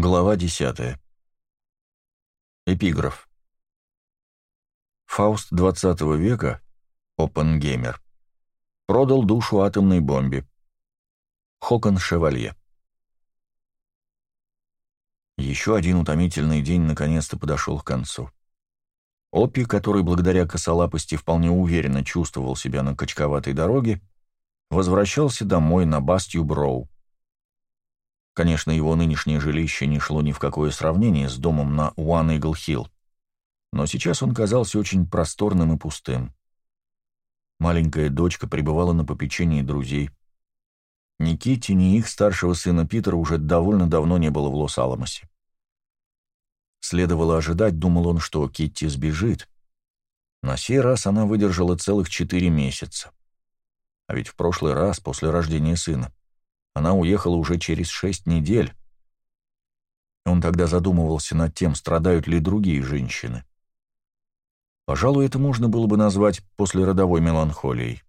Глава 10. Эпиграф. Фауст 20 века, Оппенгеймер, продал душу атомной бомбе. Хокон Шевалье. Еще один утомительный день наконец-то подошел к концу. Оппи, который благодаря косолапости вполне уверенно чувствовал себя на качковатой дороге, возвращался домой на Бастью Броу. Конечно, его нынешнее жилище не шло ни в какое сравнение с домом на One Eagle Hill, но сейчас он казался очень просторным и пустым. Маленькая дочка пребывала на попечении друзей. Ни Китти, ни их старшего сына Питера уже довольно давно не было в Лос-Аламосе. Следовало ожидать, думал он, что Китти сбежит. На сей раз она выдержала целых четыре месяца. А ведь в прошлый раз, после рождения сына, она уехала уже через шесть недель. Он тогда задумывался над тем, страдают ли другие женщины. Пожалуй, это можно было бы назвать послеродовой меланхолией.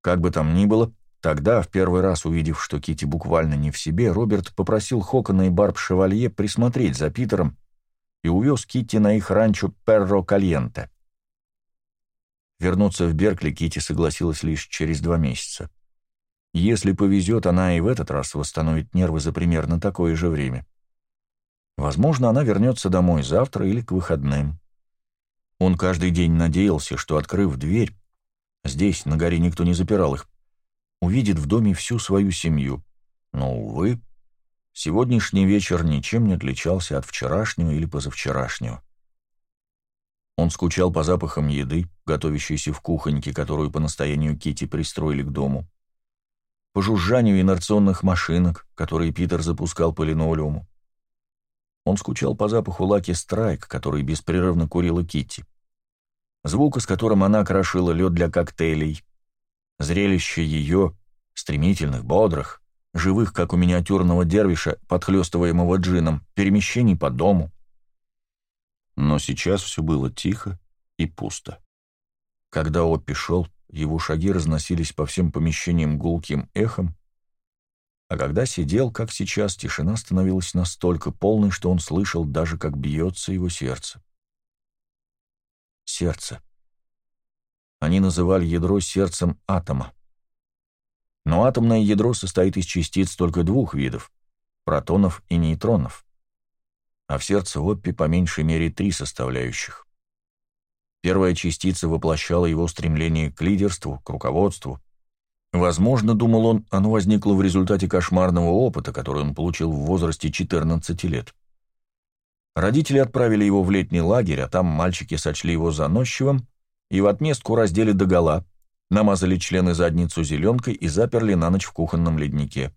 Как бы там ни было, тогда, в первый раз увидев, что Кити буквально не в себе, Роберт попросил Хокона и Барб Шевалье присмотреть за Питером и увез Кити на их ранчо Перро Кальенте. Вернуться в Беркли Кити согласилась лишь через два месяца. Если повезет, она и в этот раз восстановит нервы за примерно такое же время. Возможно, она вернется домой завтра или к выходным. Он каждый день надеялся, что, открыв дверь, здесь, на горе, никто не запирал их, увидит в доме всю свою семью. Но, увы, сегодняшний вечер ничем не отличался от вчерашнего или позавчерашнего. Он скучал по запахам еды, готовящейся в кухоньке, которую по настоянию Кити пристроили к дому по жужжанию инерционных машинок, которые Питер запускал по линолеуму. Он скучал по запаху Лаки Страйк, который беспрерывно курила Китти. Звука, с которым она крошила лед для коктейлей. Зрелище ее, стремительных, бодрых, живых, как у миниатюрного дервиша, подхлестываемого джином, перемещений по дому. Но сейчас все было тихо и пусто. Когда Оппи шел, его шаги разносились по всем помещениям гулким эхом, а когда сидел, как сейчас, тишина становилась настолько полной, что он слышал даже, как бьется его сердце. Сердце. Они называли ядро сердцем атома. Но атомное ядро состоит из частиц только двух видов — протонов и нейтронов. А в сердце Оппи по меньшей мере три составляющих. Первая частица воплощала его стремление к лидерству, к руководству. Возможно, думал он, оно возникло в результате кошмарного опыта, который он получил в возрасте 14 лет. Родители отправили его в летний лагерь, а там мальчики сочли его заносчивым и в отместку раздели догола, намазали члены задницу зеленкой и заперли на ночь в кухонном леднике.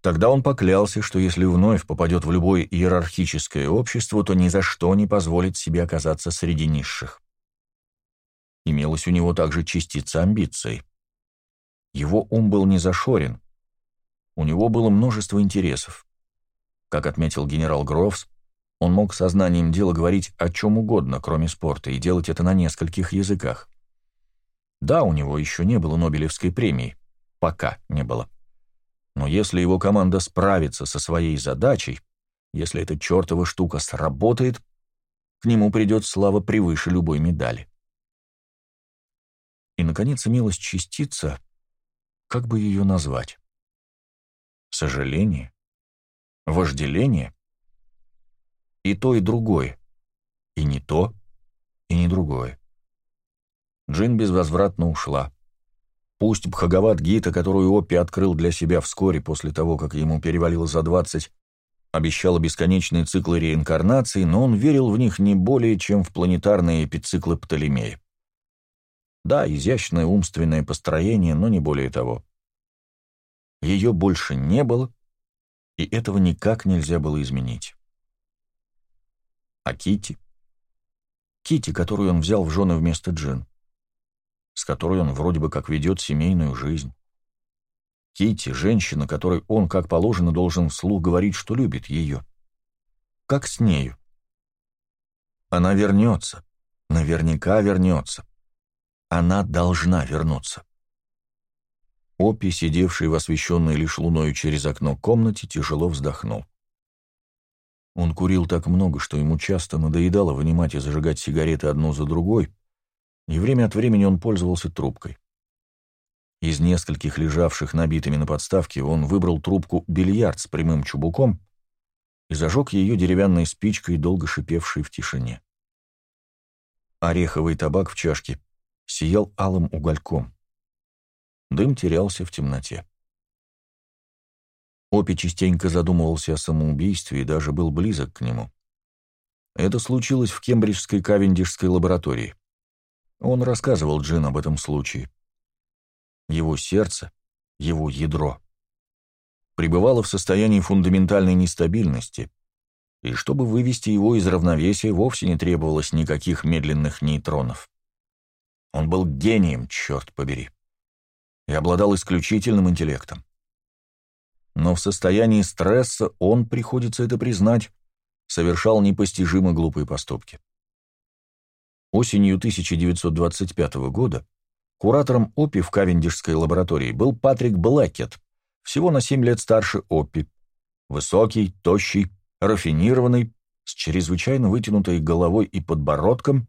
Тогда он поклялся, что если вновь попадет в любое иерархическое общество, то ни за что не позволит себе оказаться среди низших. Имелась у него также частица амбиций. Его ум был не зашорен. У него было множество интересов. Как отметил генерал Грофс, он мог сознанием дела говорить о чем угодно, кроме спорта, и делать это на нескольких языках. Да, у него еще не было Нобелевской премии. Пока не было. Но если его команда справится со своей задачей, если эта чертова штука сработает, к нему придет слава превыше любой медали. И, наконец, имелась частица, как бы ее назвать? Сожаление? Вожделение? И то, и другое. И не то, и не другое. Джин безвозвратно ушла. Пусть Бхагават Гита, которую Оппи открыл для себя вскоре после того, как ему перевалило за двадцать, обещала бесконечные циклы реинкарнации, но он верил в них не более, чем в планетарные эпициклы Птолемея. Да, изящное умственное построение, но не более того. Ее больше не было, и этого никак нельзя было изменить. А Кити? Кити, которую он взял в жены вместо Джин с которой он вроде бы как ведет семейную жизнь. Кити, женщина, которой он, как положено, должен вслух говорить, что любит ее. Как с нею? Она вернется. Наверняка вернется. Она должна вернуться. Опи, сидевший в освещенной лишь луною через окно комнате, тяжело вздохнул. Он курил так много, что ему часто надоедало вынимать и зажигать сигареты одну за другой, и время от времени он пользовался трубкой. Из нескольких лежавших набитыми на подставке он выбрал трубку «бильярд» с прямым чубуком и зажег ее деревянной спичкой, долго шипевшей в тишине. Ореховый табак в чашке сиял алым угольком. Дым терялся в темноте. Опи частенько задумывался о самоубийстве и даже был близок к нему. Это случилось в Кембриджской Кавендишской лаборатории. Он рассказывал Джин об этом случае. Его сердце, его ядро, пребывало в состоянии фундаментальной нестабильности, и чтобы вывести его из равновесия, вовсе не требовалось никаких медленных нейтронов. Он был гением, черт побери, и обладал исключительным интеллектом. Но в состоянии стресса он, приходится это признать, совершал непостижимо глупые поступки. Осенью 1925 года куратором ОПИ в Кавендишской лаборатории был Патрик Блэкет, всего на 7 лет старше ОПИ, высокий, тощий, рафинированный, с чрезвычайно вытянутой головой и подбородком,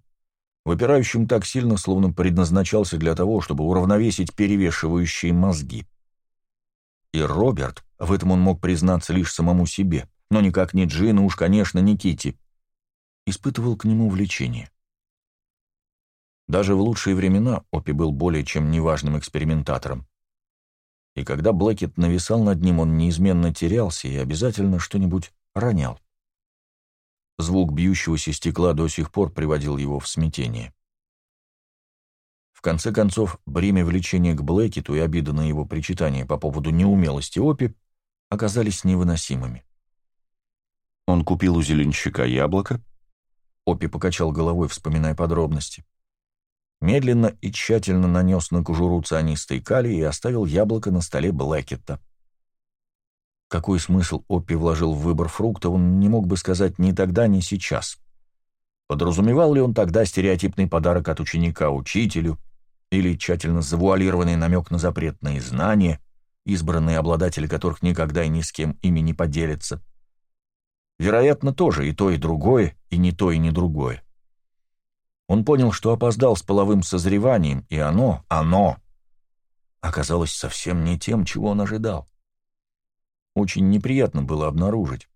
выпирающим так сильно, словно предназначался для того, чтобы уравновесить перевешивающие мозги. И Роберт, в этом он мог признаться лишь самому себе, но никак не Джин, уж, конечно, не Кити, испытывал к нему влечение. Даже в лучшие времена Опи был более чем неважным экспериментатором. И когда Блэкет нависал над ним, он неизменно терялся и обязательно что-нибудь ронял. Звук бьющегося стекла до сих пор приводил его в смятение. В конце концов, бремя влечения к Блэкету и обида на его причитание по поводу неумелости Опи оказались невыносимыми. Он купил у зеленщика яблоко. Опи покачал головой, вспоминая подробности. Медленно и тщательно нанес на кожуру цианистый калий и оставил яблоко на столе Блэкетта. Какой смысл Оппи вложил в выбор фрукта, он не мог бы сказать ни тогда, ни сейчас. Подразумевал ли он тогда стереотипный подарок от ученика учителю, или тщательно завуалированный намек на запретные знания, избранные обладатели которых никогда и ни с кем ими не поделятся? Вероятно, тоже и то, и другое, и не то, и не другое. Он понял, что опоздал с половым созреванием, и оно, оно, оказалось совсем не тем, чего он ожидал. Очень неприятно было обнаружить,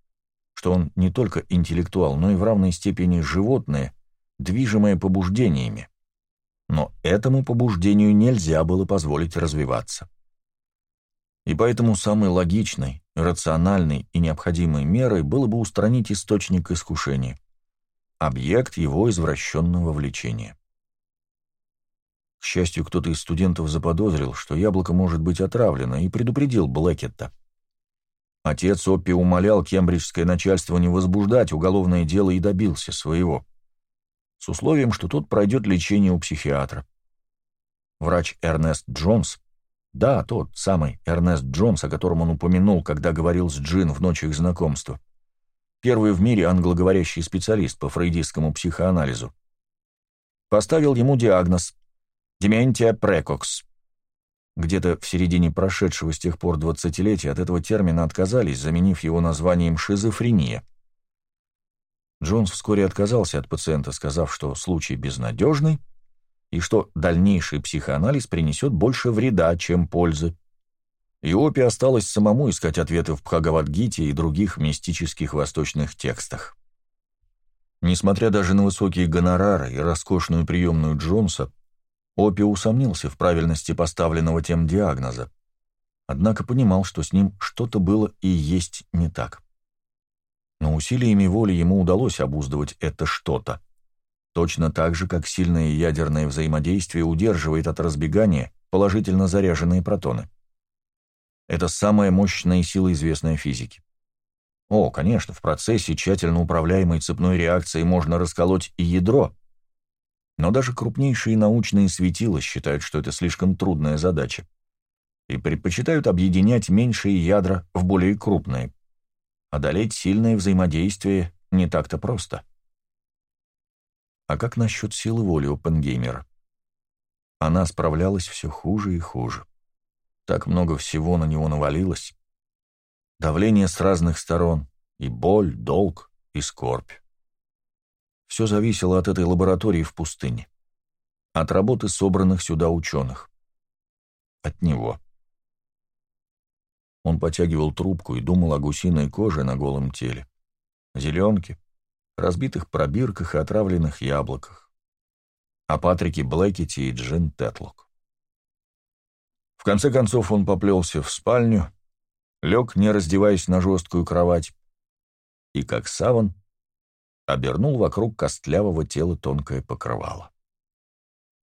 что он не только интеллектуал, но и в равной степени животное, движимое побуждениями. Но этому побуждению нельзя было позволить развиваться. И поэтому самой логичной, рациональной и необходимой мерой было бы устранить источник искушения, объект его извращенного влечения. К счастью, кто-то из студентов заподозрил, что яблоко может быть отравлено, и предупредил Блэкетта. Отец Оппи умолял кембриджское начальство не возбуждать уголовное дело и добился своего. С условием, что тот пройдет лечение у психиатра. Врач Эрнест Джонс, да, тот самый Эрнест Джонс, о котором он упомянул, когда говорил с Джин в ночь их знакомства, первый в мире англоговорящий специалист по фрейдистскому психоанализу, поставил ему диагноз «Дементия прекокс», где-то в середине прошедшего с тех пор двадцатилетия от этого термина отказались, заменив его названием «шизофрения». Джонс вскоре отказался от пациента, сказав, что случай безнадежный и что дальнейший психоанализ принесет больше вреда, чем пользы. И Опи осталось самому искать ответы в Бхагавадгите и других мистических восточных текстах. Несмотря даже на высокие гонорары и роскошную приемную Джонса, Опи усомнился в правильности поставленного тем диагноза, однако понимал, что с ним что-то было и есть не так. Но усилиями воли ему удалось обуздывать это что-то, точно так же, как сильное ядерное взаимодействие удерживает от разбегания положительно заряженные протоны. Это самая мощная сила известной физики. О, конечно, в процессе тщательно управляемой цепной реакции можно расколоть и ядро, но даже крупнейшие научные светила считают, что это слишком трудная задача, и предпочитают объединять меньшие ядра в более крупные. Одолеть сильное взаимодействие не так-то просто. А как насчет силы воли Оппенгеймера? Она справлялась все хуже и хуже. Так много всего на него навалилось. Давление с разных сторон, и боль, долг, и скорбь. Все зависело от этой лаборатории в пустыне, от работы собранных сюда ученых, от него. Он потягивал трубку и думал о гусиной коже на голом теле, зеленке, разбитых пробирках и отравленных яблоках, о Патрике Блэкете и Джин Тетлок. В конце концов он поплелся в спальню, лег, не раздеваясь на жесткую кровать, и, как саван, обернул вокруг костлявого тела тонкое покрывало.